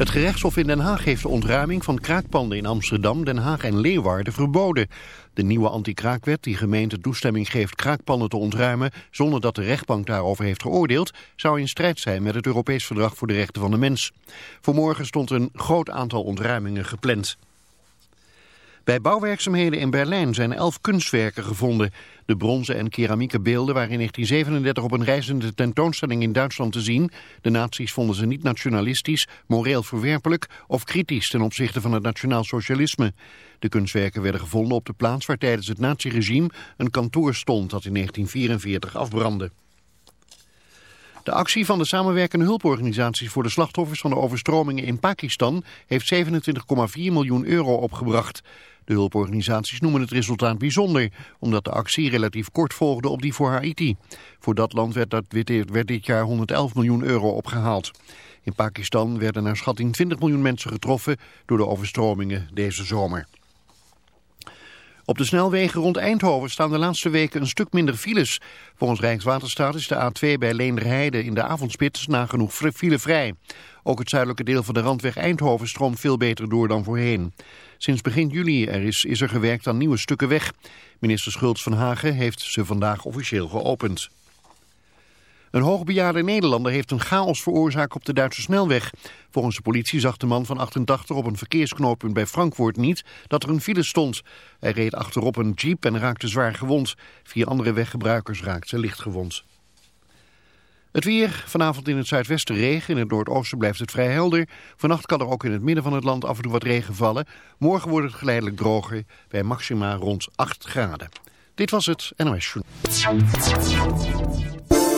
Het gerechtshof in Den Haag heeft de ontruiming van kraakpanden in Amsterdam, Den Haag en Leeuwarden verboden. De nieuwe anti-kraakwet die gemeente toestemming geeft kraakpanden te ontruimen zonder dat de rechtbank daarover heeft geoordeeld, zou in strijd zijn met het Europees Verdrag voor de Rechten van de Mens. Vanmorgen stond een groot aantal ontruimingen gepland. Bij bouwwerkzaamheden in Berlijn zijn elf kunstwerken gevonden. De bronzen en keramieke beelden waren in 1937 op een reizende tentoonstelling in Duitsland te zien. De nazi's vonden ze niet nationalistisch, moreel verwerpelijk of kritisch ten opzichte van het nationaal socialisme. De kunstwerken werden gevonden op de plaats waar tijdens het naziregime een kantoor stond dat in 1944 afbrandde. De actie van de samenwerkende hulporganisaties voor de slachtoffers van de overstromingen in Pakistan heeft 27,4 miljoen euro opgebracht. De hulporganisaties noemen het resultaat bijzonder, omdat de actie relatief kort volgde op die voor Haiti. Voor dat land werd, dat, dit jaar 111 miljoen euro opgehaald. In Pakistan werden naar schatting 20 miljoen mensen getroffen door de overstromingen deze zomer. Op de snelwegen rond Eindhoven staan de laatste weken een stuk minder files. Volgens Rijkswaterstaat is de A2 bij Leenderheide in de avondspits nagenoeg filevrij. Ook het zuidelijke deel van de randweg Eindhoven stroomt veel beter door dan voorheen. Sinds begin juli er is, is er gewerkt aan nieuwe stukken weg. Minister Schultz van Hagen heeft ze vandaag officieel geopend. Een hoogbejaarde Nederlander heeft een chaos veroorzaakt op de Duitse snelweg. Volgens de politie zag de man van 88 op een verkeersknooppunt bij Frankfurt niet dat er een file stond. Hij reed achterop een jeep en raakte zwaar gewond. Vier andere weggebruikers raakten licht gewond. Het weer, vanavond in het zuidwesten regen, in het noordoosten blijft het vrij helder. Vannacht kan er ook in het midden van het land af en toe wat regen vallen. Morgen wordt het geleidelijk droger, bij maxima rond 8 graden. Dit was het NOS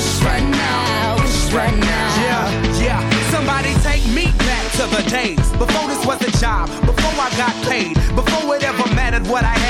wish right now, wish right now. Yeah, yeah. Somebody take me back to the days before this was a job, before I got paid, before it ever mattered what I had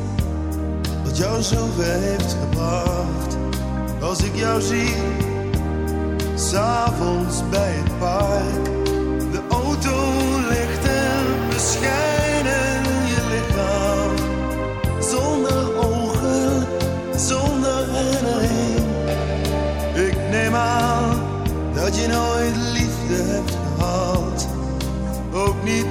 wat jou zover heeft gebracht. Als ik jou zie, s'avonds bij het park. De auto ligt en beschijnen je lichaam. Zonder ogen, zonder herinnering. Ik neem aan dat je nooit liefde hebt gehad. Ook niet